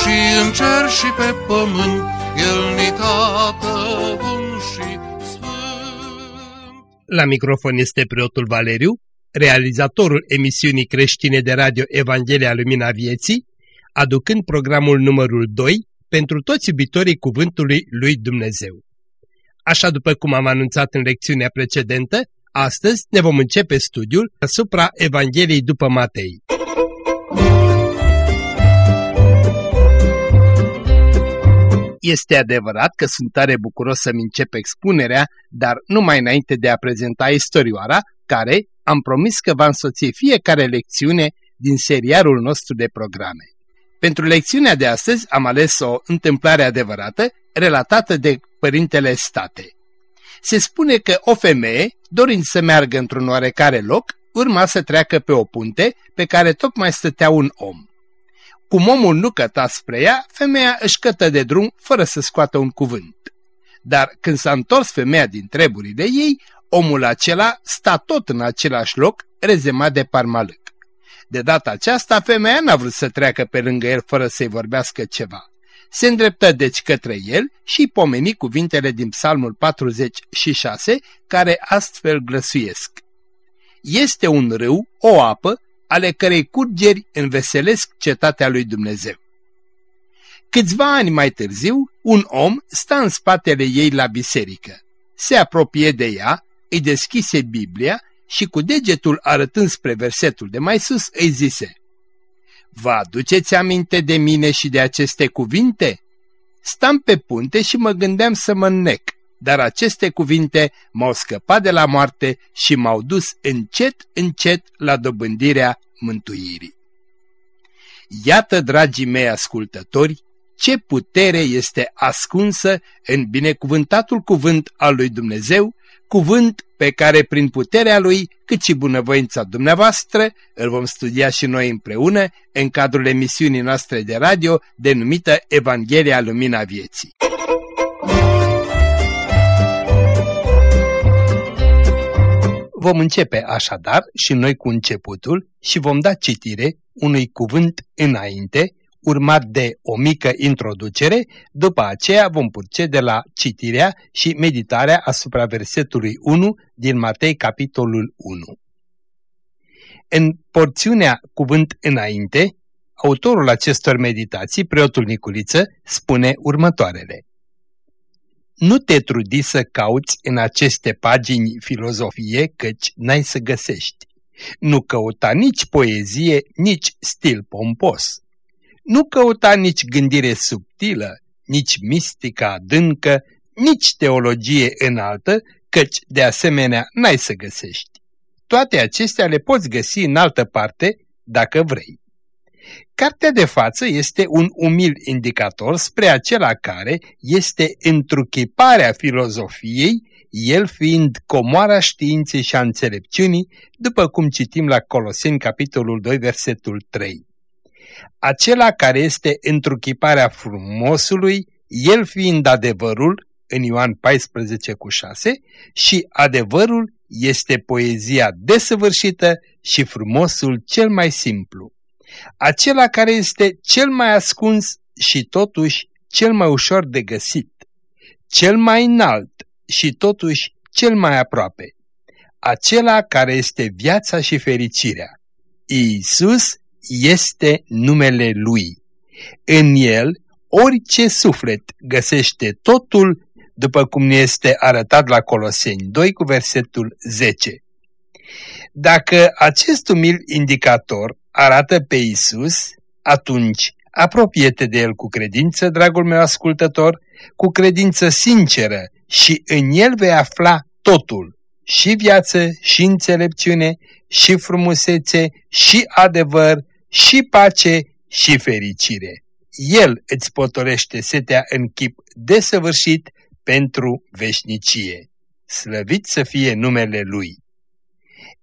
și în cer și pe pământ, El ni tată bun și sfânt. La microfon este preotul Valeriu, realizatorul emisiunii creștine de radio Evanghelia Lumina Vieții, aducând programul numărul 2 pentru toți iubitorii Cuvântului lui Dumnezeu. Așa după cum am anunțat în lecțiunea precedentă, astăzi ne vom începe studiul asupra Evangheliei după Matei. Este adevărat că sunt tare bucuros să-mi încep expunerea, dar numai înainte de a prezenta istorioara, care am promis că va însoți fiecare lecțiune din seriarul nostru de programe. Pentru lecțiunea de astăzi am ales o întâmplare adevărată relatată de părintele state. Se spune că o femeie, dorind să meargă într-un oarecare loc, urma să treacă pe o punte pe care tocmai stătea un om. Cum omul nu căta spre ea, femeia își cătă de drum fără să scoată un cuvânt. Dar când s-a întors femeia din treburile ei, omul acela sta tot în același loc, rezemat de parmalâc. De data aceasta, femeia n-a vrut să treacă pe lângă el fără să-i vorbească ceva. Se îndreptă deci către el și pomeni cuvintele din psalmul 46, care astfel glăsuiesc. Este un râu, o apă, ale cărei curgeri înveselesc cetatea lui Dumnezeu. Câțiva ani mai târziu, un om sta în spatele ei la biserică. Se apropie de ea, îi deschise Biblia și cu degetul arătând spre versetul de mai sus îi zise Vă aduceți aminte de mine și de aceste cuvinte? Stam pe punte și mă gândeam să mă înnec, dar aceste cuvinte m-au scăpat de la moarte și m-au dus încet, încet la dobândirea mântuirii. Iată, dragii mei ascultători, ce putere este ascunsă în binecuvântatul cuvânt al lui Dumnezeu, cuvânt pe care prin puterea lui, cât și bunăvoința dumneavoastră, îl vom studia și noi împreună în cadrul emisiunii noastre de radio denumită Evanghelia Lumina Vieții. Vom începe așadar și noi cu începutul și vom da citire unui cuvânt înainte, urmat de o mică introducere, după aceea vom de la citirea și meditarea asupra versetului 1 din Matei, capitolul 1. În porțiunea cuvânt înainte, autorul acestor meditații, preotul Niculiță, spune următoarele. Nu te trudi să cauți în aceste pagini filozofie, căci n-ai să găsești. Nu căuta nici poezie, nici stil pompos nu căuta nici gândire subtilă, nici mistică adâncă, nici teologie înaltă, căci de asemenea n-ai să găsești. Toate acestea le poți găsi în altă parte, dacă vrei. Cartea de față este un umil indicator spre acela care este întruchiparea filozofiei, el fiind comoara științei și a înțelepciunii, după cum citim la Coloseni capitolul 2, versetul 3 acela care este întruchiparea frumosului, el fiind adevărul, în Ioan 14 cu 6, și adevărul este poezia desăvârșită și frumosul cel mai simplu. Acela care este cel mai ascuns și totuși cel mai ușor de găsit, cel mai înalt și totuși cel mai aproape. Acela care este viața și fericirea. Iisus este numele Lui. În El, orice suflet găsește totul după cum ne este arătat la Coloseni 2 cu versetul 10. Dacă acest umil indicator arată pe Isus, atunci apropie-te de El cu credință, dragul meu ascultător, cu credință sinceră și în El vei afla totul, și viață, și înțelepciune, și frumusețe, și adevăr, și pace și fericire. El îți potorește setea în chip desăvârșit pentru veșnicie. Slăvit să fie numele Lui!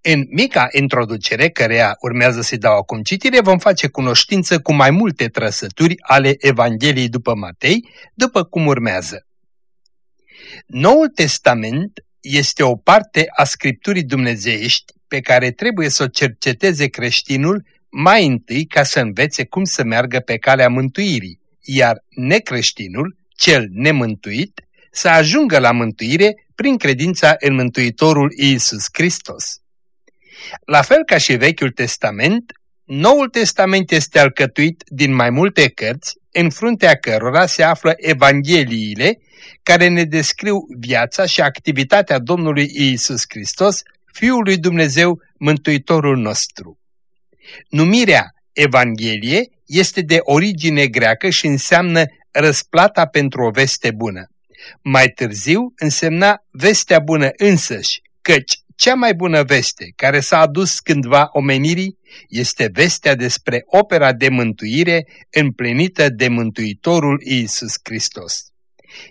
În mica introducere, căreia urmează să-i dau acum citire, vom face cunoștință cu mai multe trăsături ale Evangheliei după Matei, după cum urmează. Noul Testament este o parte a Scripturii dumnezeiești pe care trebuie să o cerceteze creștinul mai întâi ca să învețe cum să meargă pe calea mântuirii, iar necreștinul, cel nemântuit, să ajungă la mântuire prin credința în Mântuitorul Iisus Hristos. La fel ca și Vechiul Testament, Noul Testament este alcătuit din mai multe cărți, în fruntea cărora se află Evangheliile, care ne descriu viața și activitatea Domnului Iisus Hristos, Fiul lui Dumnezeu, Mântuitorul nostru. Numirea Evanghelie este de origine greacă și înseamnă răsplata pentru o veste bună. Mai târziu însemna vestea bună însăși, căci cea mai bună veste care s-a adus cândva omenirii este vestea despre opera de mântuire împlinită de Mântuitorul Iisus Hristos.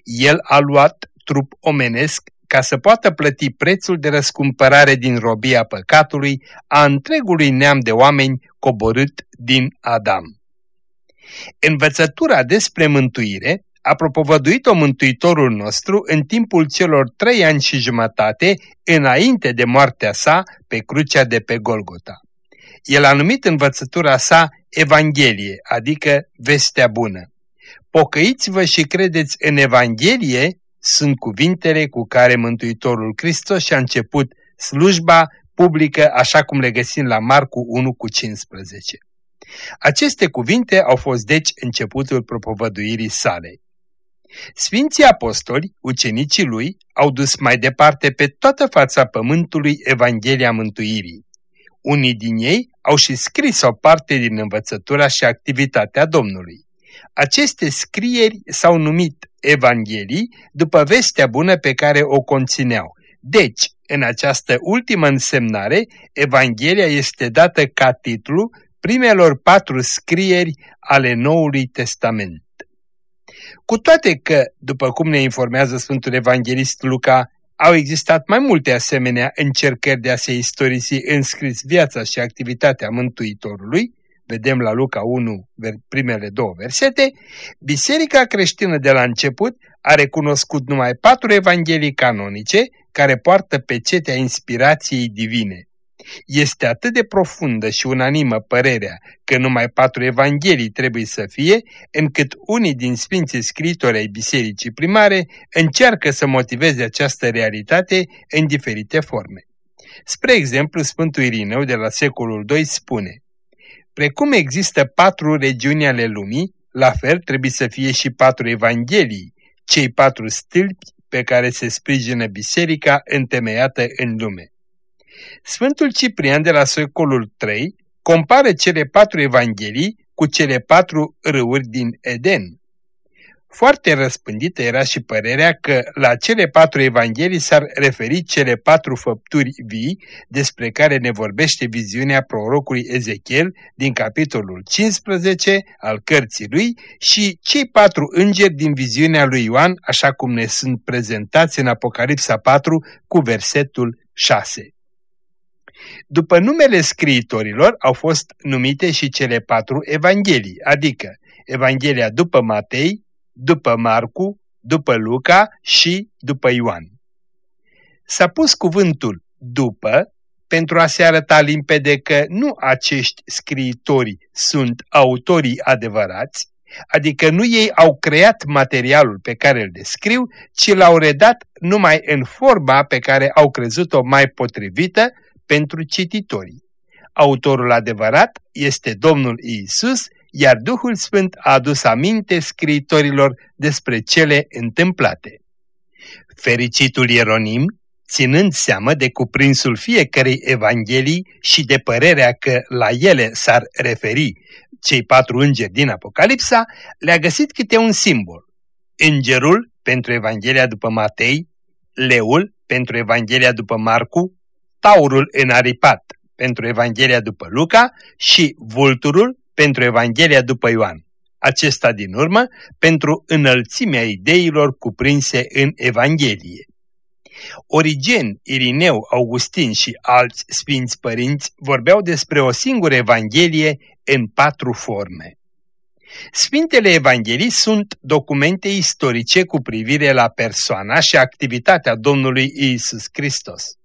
El a luat trup omenesc ca să poată plăti prețul de răscumpărare din robia păcatului a întregului neam de oameni coborât din Adam. Învățătura despre mântuire a propovăduit-o Mântuitorul nostru în timpul celor trei ani și jumătate înainte de moartea sa pe crucea de pe Golgota. El a numit învățătura sa Evanghelie, adică vestea bună. Pocăiți-vă și credeți în Evanghelie sunt cuvintele cu care Mântuitorul Hristos și-a început slujba publică așa cum le găsim la Marcu 1 cu 15. Aceste cuvinte au fost deci începutul propovăduirii sale. Sfinții apostoli, ucenicii lui, au dus mai departe pe toată fața pământului Evanghelia Mântuirii. Unii din ei au și scris o parte din învățătura și activitatea Domnului. Aceste scrieri s-au numit Evanghelii după vestea bună pe care o conțineau. Deci, în această ultimă însemnare, Evanghelia este dată ca titlu primelor patru scrieri ale Noului Testament. Cu toate că, după cum ne informează Sfântul Evanghelist Luca, au existat mai multe asemenea încercări de a se istorisi înscris viața și activitatea Mântuitorului, vedem la Luca 1, primele două versete, Biserica creștină de la început a recunoscut numai patru evanghelii canonice care poartă pecetea inspirației divine. Este atât de profundă și unanimă părerea că numai patru evanghelii trebuie să fie, încât unii din sfinții scritori ai bisericii primare încearcă să motiveze această realitate în diferite forme. Spre exemplu, Sfântul Irineu de la secolul II spune Precum există patru regiuni ale lumii, la fel trebuie să fie și patru evanghelii, cei patru stâlpi pe care se sprijină biserica întemeiată în lume. Sfântul Ciprian de la secolul III compară cele patru evanghelii cu cele patru râuri din Eden. Foarte răspândită era și părerea că la cele patru evanghelii s-ar referi cele patru făpturi vii despre care ne vorbește viziunea prorocului Ezechiel din capitolul 15 al cărții lui și cei patru îngeri din viziunea lui Ioan așa cum ne sunt prezentați în Apocalipsa 4 cu versetul 6. După numele scriitorilor au fost numite și cele patru evanghelii, adică Evanghelia după Matei, după Marcu, după Luca și după Ioan. S-a pus cuvântul după pentru a se arăta limpede că nu acești scriitori sunt autorii adevărați, adică nu ei au creat materialul pe care îl descriu, ci l-au redat numai în forma pe care au crezut-o mai potrivită pentru cititorii. Autorul adevărat este Domnul Iisus, iar Duhul Sfânt a adus aminte scriitorilor despre cele întâmplate. Fericitul Ieronim, ținând seamă de cuprinsul fiecărei evanghelii și de părerea că la ele s-ar referi cei patru îngeri din Apocalipsa, le-a găsit câte un simbol. Îngerul pentru Evanghelia după Matei, leul pentru Evanghelia după Marcu, taurul înaripat pentru Evanghelia după Luca și vulturul pentru Evanghelia după Ioan. acesta din urmă pentru înălțimea ideilor cuprinse în Evanghelie. Origen, Irineu, Augustin și alți sfinți părinți vorbeau despre o singură Evanghelie în patru forme. Sfintele Evanghelii sunt documente istorice cu privire la persoana și activitatea Domnului Isus Hristos.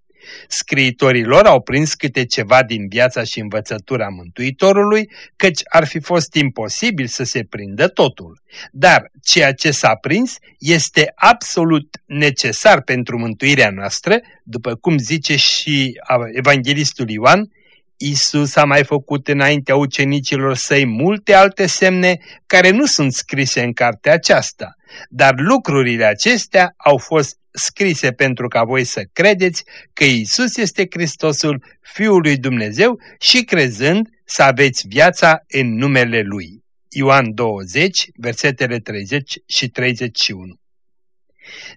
Scriitorii lor au prins câte ceva din viața și învățătura Mântuitorului, căci ar fi fost imposibil să se prindă totul. Dar ceea ce s-a prins este absolut necesar pentru mântuirea noastră, după cum zice și evanghelistul Ioan, Isus a mai făcut înaintea ucenicilor săi multe alte semne care nu sunt scrise în cartea aceasta, dar lucrurile acestea au fost scrise pentru ca voi să credeți că Isus este Hristosul, Fiul lui Dumnezeu și crezând să aveți viața în numele Lui. Ioan 20, versetele 30 și 31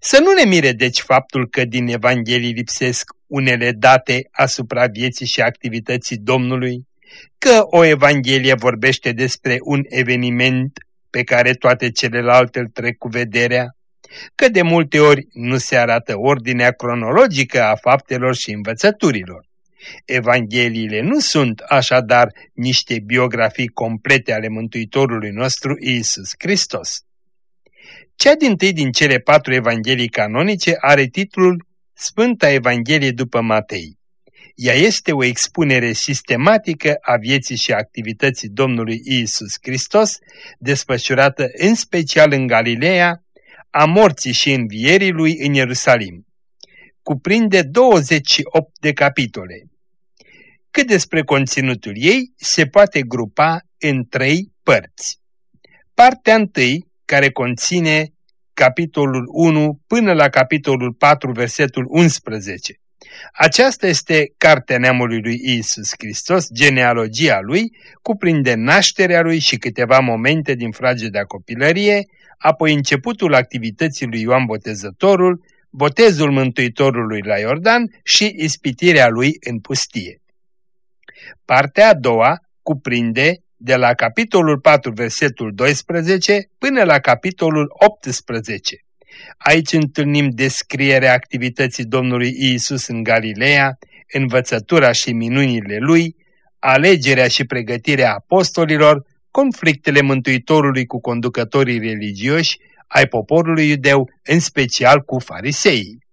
Să nu ne mire deci faptul că din Evanghelii lipsesc unele date asupra vieții și activității Domnului, că o Evanghelie vorbește despre un eveniment pe care toate celelalte îl trec cu vederea, că de multe ori nu se arată ordinea cronologică a faptelor și învățăturilor. Evangheliile nu sunt așadar niște biografii complete ale Mântuitorului nostru Iisus Hristos. Cea din tâi din cele patru evanghelii canonice are titlul Sfânta Evanghelie după Matei. Ea este o expunere sistematică a vieții și activității Domnului Iisus Hristos, desfășurată în special în Galileea, a morții și învierii lui în Ierusalim. Cuprinde 28 de capitole. Cât despre conținutul ei, se poate grupa în trei părți. Partea întâi, care conține capitolul 1 până la capitolul 4, versetul 11. Aceasta este cartea neamului lui Isus Hristos, genealogia lui, cuprinde nașterea lui și câteva momente din fragedea copilărie, apoi începutul activității lui Ioan Botezătorul, botezul Mântuitorului la Iordan și ispitirea lui în pustie. Partea a doua cuprinde de la capitolul 4, versetul 12, până la capitolul 18. Aici întâlnim descrierea activității Domnului Iisus în Galileea, învățătura și minunile lui, alegerea și pregătirea apostolilor, conflictele Mântuitorului cu conducătorii religioși ai poporului iudeu, în special cu fariseii.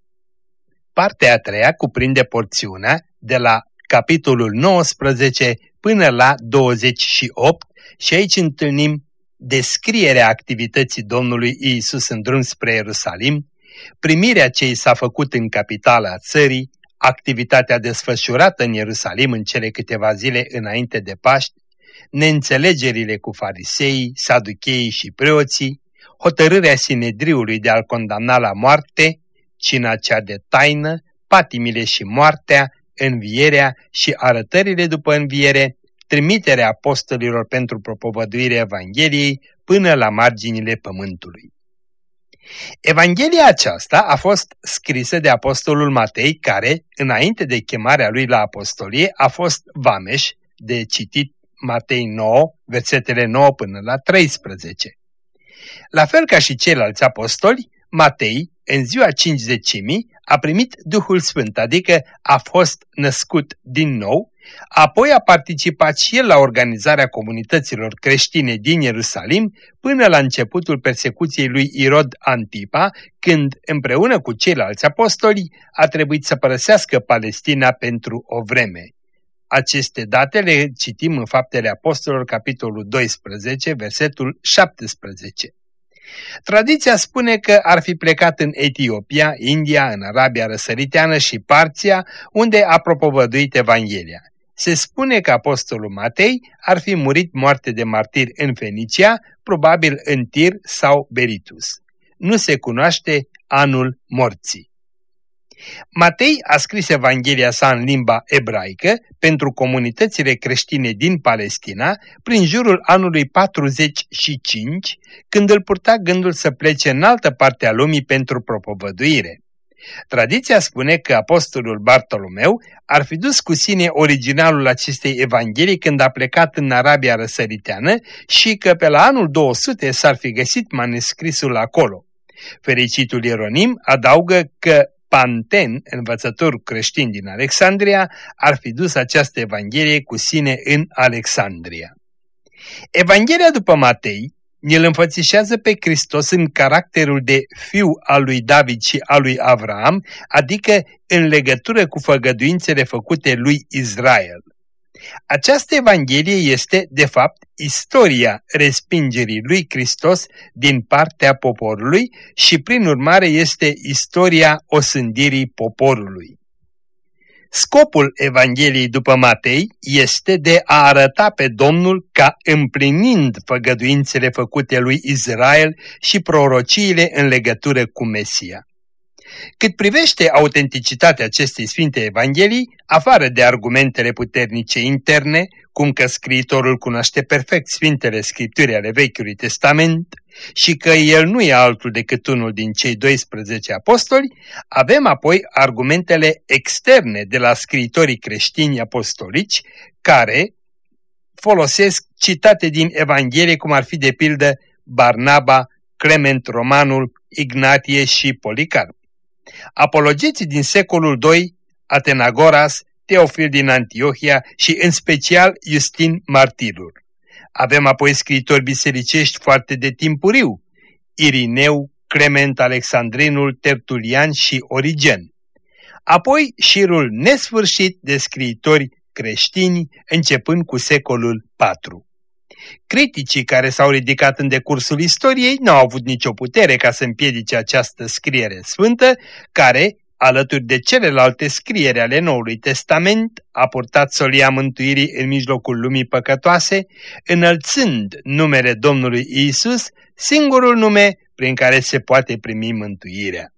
Partea a treia cuprinde porțiunea de la capitolul 19 până la 28 și aici întâlnim descrierea activității Domnului Iisus în drum spre Ierusalim, primirea ce i s-a făcut în capitala țării, activitatea desfășurată în Ierusalim în cele câteva zile înainte de Paști, neînțelegerile cu fariseii, saducheii și preoții, hotărârea Sinedriului de a-l condamna la moarte, cina cea de taină, patimile și moartea, învierea și arătările după înviere, trimiterea apostolilor pentru propovăduirea Evangheliei până la marginile pământului. Evanghelia aceasta a fost scrisă de apostolul Matei, care, înainte de chemarea lui la apostolie, a fost vameș de citit Matei 9, versetele 9 până la 13. La fel ca și ceilalți apostoli, Matei, în ziua cincizecimii, a primit Duhul Sfânt, adică a fost născut din nou, apoi a participat și el la organizarea comunităților creștine din Ierusalim până la începutul persecuției lui Irod Antipa, când, împreună cu ceilalți apostoli, a trebuit să părăsească Palestina pentru o vreme. Aceste date le citim în Faptele Apostolilor, capitolul 12, versetul 17. Tradiția spune că ar fi plecat în Etiopia, India, în Arabia Răsăriteană și Parția, unde a propovăduit Evanghelia. Se spune că apostolul Matei ar fi murit moarte de martir în Fenicia, probabil în Tir sau Beritus. Nu se cunoaște anul morții. Matei a scris Evanghelia sa în limba ebraică pentru comunitățile creștine din Palestina prin jurul anului 45, când îl purta gândul să plece în altă parte a lumii pentru propovăduire. Tradiția spune că apostolul Bartolomeu ar fi dus cu sine originalul acestei evanghelii când a plecat în Arabia răsăriteană și că pe la anul 200 s-ar fi găsit manuscrisul acolo. Fericitul Ieronim adaugă că Panten, învățător creștin din Alexandria, ar fi dus această evanghelie cu sine în Alexandria. Evanghelia după Matei ne-l înfățișează pe Hristos în caracterul de fiu al lui David și al lui Avram, adică în legătură cu făgăduințele făcute lui Israel. Această Evanghelie este, de fapt, istoria respingerii lui Hristos din partea poporului și, prin urmare, este istoria osândirii poporului. Scopul Evangheliei după Matei este de a arăta pe Domnul ca împlinind făgăduințele făcute lui Israel și prorociile în legătură cu Mesia. Cât privește autenticitatea acestei Sfinte Evanghelii, afară de argumentele puternice interne, cum că scriitorul cunoaște perfect Sfintele Scripturi ale Vechiului Testament și că el nu e altul decât unul din cei 12 apostoli, avem apoi argumentele externe de la scriitorii creștini apostolici, care folosesc citate din Evanghelie, cum ar fi de pildă Barnaba, Clement Romanul, Ignatie și Policarp. Apologeții din secolul II, Atenagoras, Teofil din Antiohia și în special Justin Martirul. Avem apoi scritori bisericești foarte de timpuriu, Irineu, Clement Alexandrinul, Tertulian și Origen. Apoi șirul nesfârșit de scriitori creștini, începând cu secolul IV. Criticii care s-au ridicat în decursul istoriei n-au avut nicio putere ca să împiedice această scriere sfântă, care, alături de celelalte scriere ale Noului Testament, a purtat solia mântuirii în mijlocul lumii păcătoase, înălțând numele Domnului Isus, singurul nume prin care se poate primi mântuirea.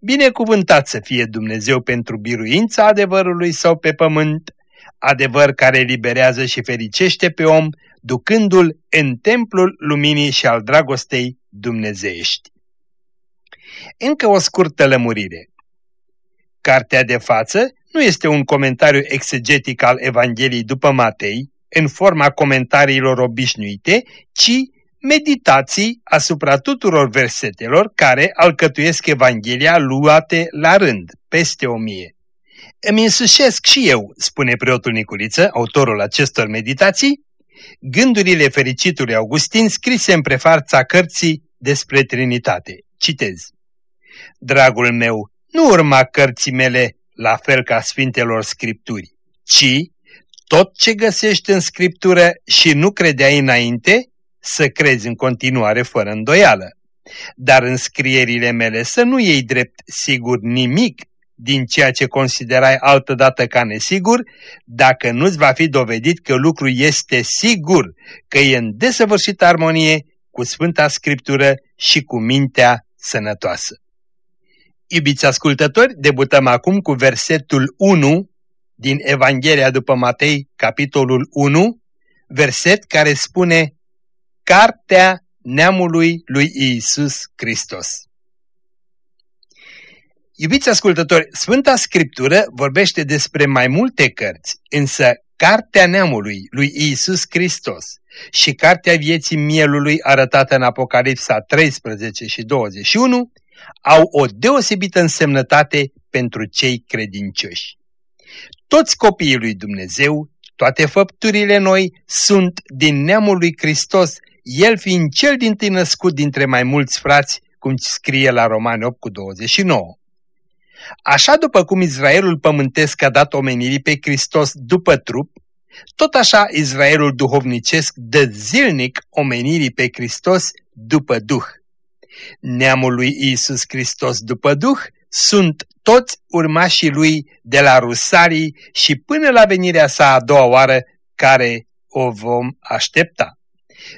Binecuvântat să fie Dumnezeu pentru biruința adevărului său pe pământ, adevăr care liberează și fericește pe om, ducându-l în templul luminii și al dragostei dumnezeiești. Încă o scurtă lămurire. Cartea de față nu este un comentariu exegetic al Evangheliei după Matei, în forma comentariilor obișnuite, ci meditații asupra tuturor versetelor care alcătuiesc Evanghelia luate la rând, peste o mie. Îmi însușesc și eu, spune preotul Nicuriță, autorul acestor meditații, gândurile fericitului Augustin scrise în prefața cărții despre Trinitate. Citez. Dragul meu, nu urma cărții mele la fel ca Sfintelor Scripturi, ci tot ce găsești în Scriptură și nu credeai înainte, să crezi în continuare fără îndoială. Dar în scrierile mele să nu iei drept sigur nimic din ceea ce considerai altădată ca nesigur, dacă nu-ți va fi dovedit că lucru este sigur, că e în desăvârșită armonie cu Sfânta Scriptură și cu mintea sănătoasă. Iubiți ascultători, debutăm acum cu versetul 1 din Evanghelia după Matei, capitolul 1, verset care spune Cartea neamului lui Iisus Hristos. Iubiți ascultători, Sfânta Scriptură vorbește despre mai multe cărți, însă Cartea Neamului lui Iisus Hristos și Cartea Vieții Mielului arătată în Apocalipsa 13 și 21 au o deosebită însemnătate pentru cei credincioși. Toți copiii lui Dumnezeu, toate făpturile noi sunt din neamul lui Hristos, el fiind cel din tâi născut dintre mai mulți frați, cum scrie la Romani 8 cu 29. Așa după cum Israelul pământesc a dat omenirii pe Hristos după trup, tot așa Israelul duhovnicesc dă zilnic omenirii pe Hristos după Duh. Neamul lui Iisus Hristos după Duh sunt toți urmașii lui de la Rusarii și până la venirea sa a doua oară care o vom aștepta.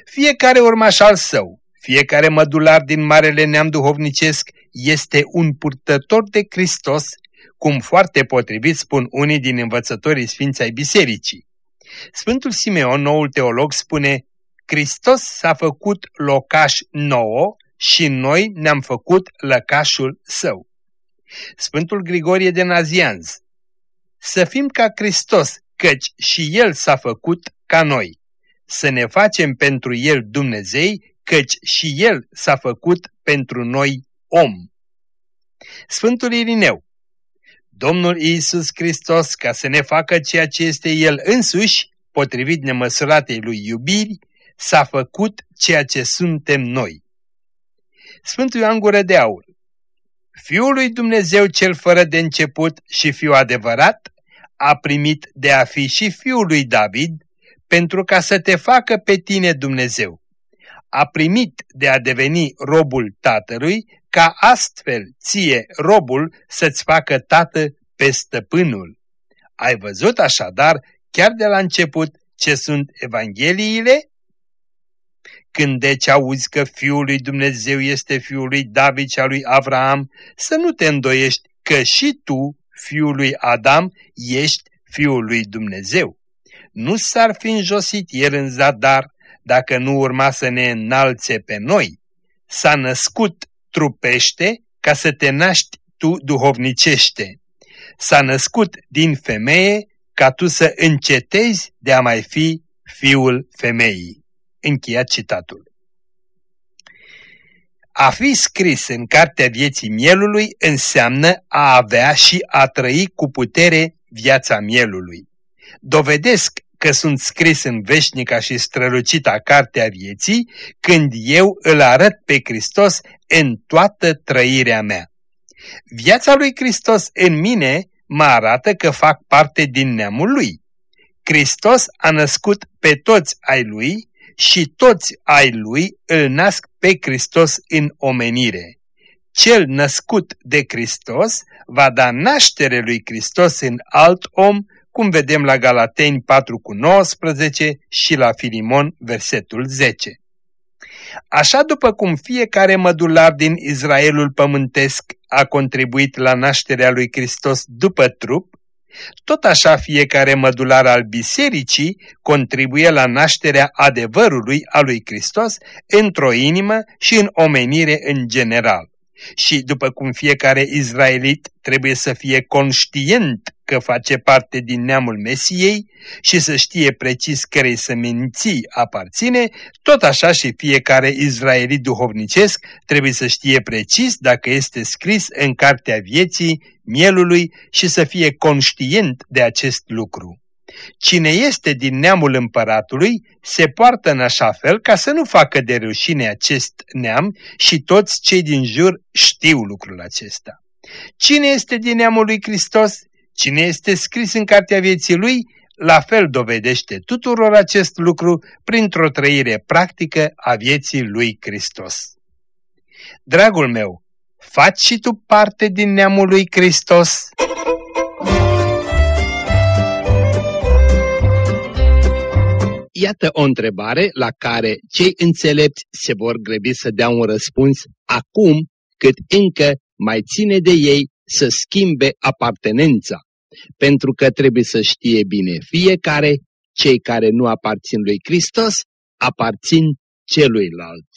Fiecare urmaș al său, fiecare mădular din Marele Neam Duhovnicesc este un purtător de Hristos, cum foarte potrivit spun unii din învățătorii Sfinței ai Bisericii. Sfântul Simeon, noul teolog, spune Hristos s-a făcut locaș nouă și noi ne-am făcut lăcașul său. Sfântul Grigorie de Nazianz Să fim ca Hristos, căci și El s-a făcut ca noi. Să ne facem pentru El Dumnezei, căci și El s-a făcut pentru noi om. Sfântul Irineu Domnul Iisus Hristos, ca să ne facă ceea ce este El însuși, potrivit nemăsuratei lui iubiri, s-a făcut ceea ce suntem noi. Sfântul Ioan Gură de Aur Fiul lui Dumnezeu cel fără de început și fiu adevărat, a primit de a fi și fiul lui David, pentru ca să te facă pe tine Dumnezeu. A primit de a deveni robul tatălui, ca astfel ție, robul, să-ți facă tată pe stăpânul. Ai văzut așadar, chiar de la început, ce sunt Evangheliile? Când deci auzi că Fiul lui Dumnezeu este Fiul lui David și al lui Avraam, să nu te îndoiești că și tu, Fiul lui Adam, ești Fiul lui Dumnezeu. Nu s-ar fi înjosit El în zadar dacă nu urma să ne înalțe pe noi. S-a născut trupește ca să te naști tu duhovnicește. S-a născut din femeie ca tu să încetezi de a mai fi fiul femeii. Încheiat citatul. A fi scris în cartea vieții mielului înseamnă a avea și a trăi cu putere viața mielului. Dovedesc că sunt scris în veșnica și strălucita cartea vieții când eu îl arăt pe Hristos în toată trăirea mea. Viața lui Hristos în mine mă arată că fac parte din neamul lui. Hristos a născut pe toți ai lui și toți ai lui îl nasc pe Hristos în omenire. Cel născut de Hristos va da naștere lui Hristos în alt om, cum vedem la Galateni 4 cu 19 și la Filimon versetul 10. Așa după cum fiecare mădular din Israelul pământesc a contribuit la nașterea lui Hristos după trup, tot așa fiecare mădular al bisericii contribuie la nașterea adevărului a lui Hristos într-o inimă și în omenire în general. Și după cum fiecare izraelit trebuie să fie conștient că face parte din neamul Mesiei și să știe precis cărei seminții aparține, tot așa și fiecare izraelit duhovnicesc trebuie să știe precis dacă este scris în cartea vieții mielului și să fie conștient de acest lucru. Cine este din neamul împăratului se poartă în așa fel ca să nu facă de rușine acest neam și toți cei din jur știu lucrul acesta. Cine este din neamul lui Hristos Cine este scris în cartea vieții lui, la fel dovedește tuturor acest lucru printr-o trăire practică a vieții lui Hristos. Dragul meu, faci și tu parte din neamul lui Hristos? Iată o întrebare la care cei înțelepți se vor grăbi să dea un răspuns acum cât încă mai ține de ei să schimbe apartenența pentru că trebuie să știe bine fiecare, cei care nu aparțin lui Hristos, aparțin celuilalt.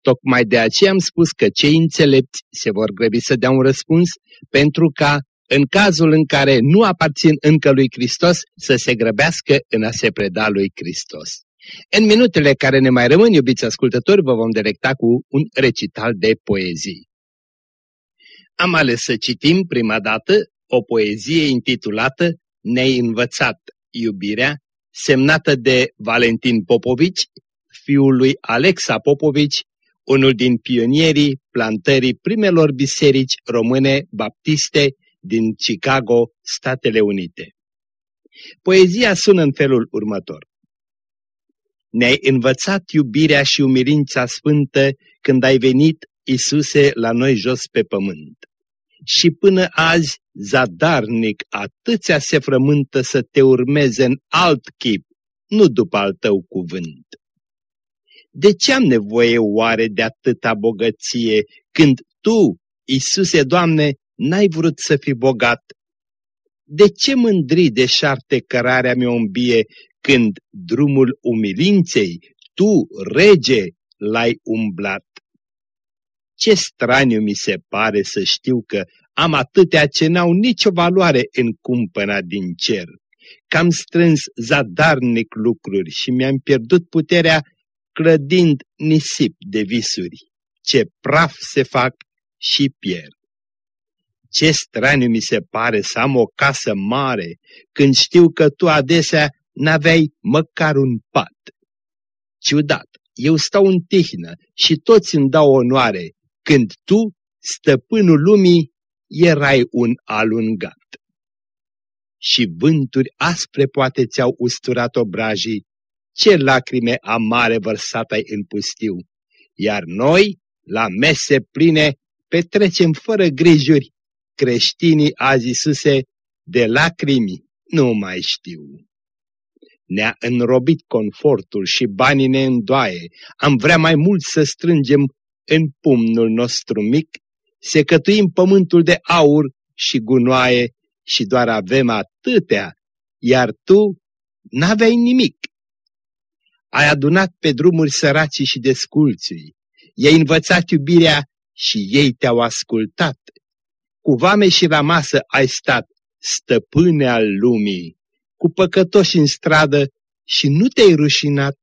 Tocmai de aceea am spus că cei înțelepți se vor grăbi să dea un răspuns, pentru ca, în cazul în care nu aparțin încă lui Hristos, să se grăbească în a se preda lui Hristos. În minutele care ne mai rămân, iubiți ascultători, vă vom delecta cu un recital de poezii. Am ales să citim prima dată o poezie intitulată Ne-ai învățat iubirea, semnată de Valentin Popovici, fiul lui Alexa Popovici, unul din pionierii plantării primelor biserici române baptiste din Chicago, Statele Unite. Poezia sună în felul următor. Ne-ai învățat iubirea și umilința sfântă când ai venit, Isuse, la noi jos pe pământ. Și până azi zadarnic atâția se frământă să te urmeze în alt chip, nu după al tău cuvânt. De ce am nevoie oare de atâta bogăție, când Tu, Iisuse Doamne, n-ai vrut să fii bogat? De ce mândri de șarte cărarea mea umbie, când drumul umilinței, Tu, rege, l-ai umblat? Ce straniu mi se pare să știu că am atâtea ce n-au nicio valoare în cumpăna din cer, că am strâns zadarnic lucruri și mi-am pierdut puterea clădind nisip de visuri, ce praf se fac și pierd. Ce straniu mi se pare să am o casă mare, când știu că tu adesea n-aveai măcar un pat. Ciudat, eu stau în tihnă și toți îmi dau onoare, când tu, stăpânul lumii, erai un alungat. Și vânturi aspre poate ți-au usturat obrajii, ce lacrime amare vărsat ai în pustiu, iar noi, la mese pline, petrecem fără grijuri, creștinii azi Iisuse, de lacrimi nu mai știu. Ne-a înrobit confortul și banii ne îndoaie, am vrea mai mult să strângem în pumnul nostru mic, secătuim pământul de aur și gunoaie și doar avem atâtea, iar tu n-aveai nimic. Ai adunat pe drumuri săracii și desculții, i-ai învățat iubirea și ei te-au ascultat. Cu vame și la masă ai stat, stăpâne al lumii, cu păcătoși în stradă și nu te-ai rușinat.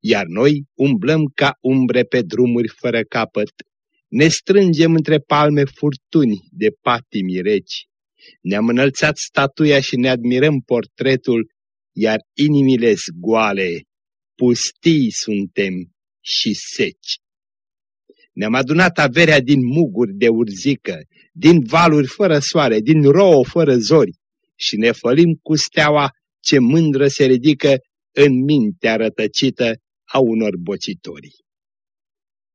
Iar noi umblăm ca umbre pe drumuri fără capăt, ne strângem între palme furtuni de patimi reci. Ne-am înălțat statuia și ne admirăm portretul, iar inimile goale, pustii suntem și seci. Ne-am adunat averea din muguri de urzică, din valuri fără soare, din rouă fără zori și ne fălim cu steaua ce mândră se ridică în mintea rătăcită a unor bocitori.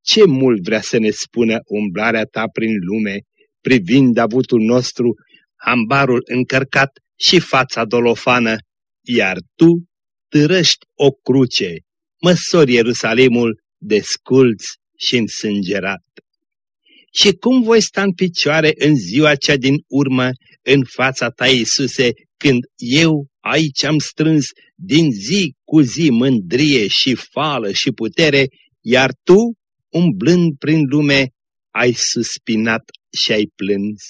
Ce mult vrea să ne spună umblarea ta prin lume, privind avutul nostru, hambarul încărcat și fața dolofană, iar tu târăști o cruce, măsori Ierusalimul, desculți și însângerat. Și cum voi sta în picioare în ziua cea din urmă, în fața ta, Iisuse, când eu aici am strâns din zi cu zi mândrie și fală și putere, iar tu, umblând prin lume, ai suspinat și ai plâns?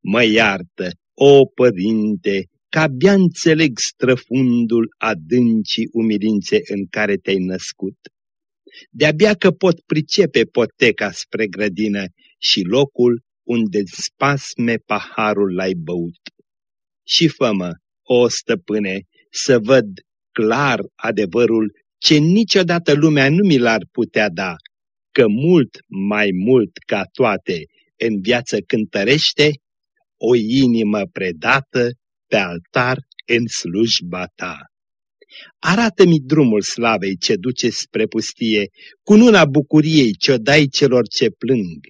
Mă iartă, o părinte, că abia înțeleg străfundul adâncii umilințe în care te-ai născut. De-abia că pot pricepe poteca spre grădină și locul unde spasme paharul l-ai băut. Și fămă, o stăpâne, să văd clar adevărul ce niciodată lumea nu mi l-ar putea da, că mult mai mult ca toate în viață cântărește o inimă predată pe altar în slujba ta. Arată-mi drumul slavei ce duce spre pustie, cu nuna bucuriei ce-o dai celor ce plâng.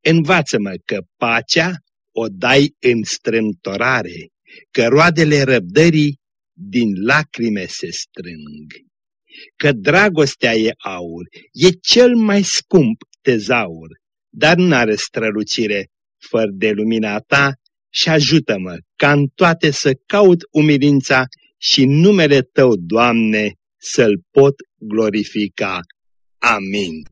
Învață-mă că pacea o dai în strâmtorare, că roadele răbdării din lacrime se strâng. Că dragostea e aur, e cel mai scump tezaur, dar n-are strălucire fără de lumina ta și ajută-mă ca în toate să caut umilința și numele Tău, Doamne, să-L pot glorifica. Amin.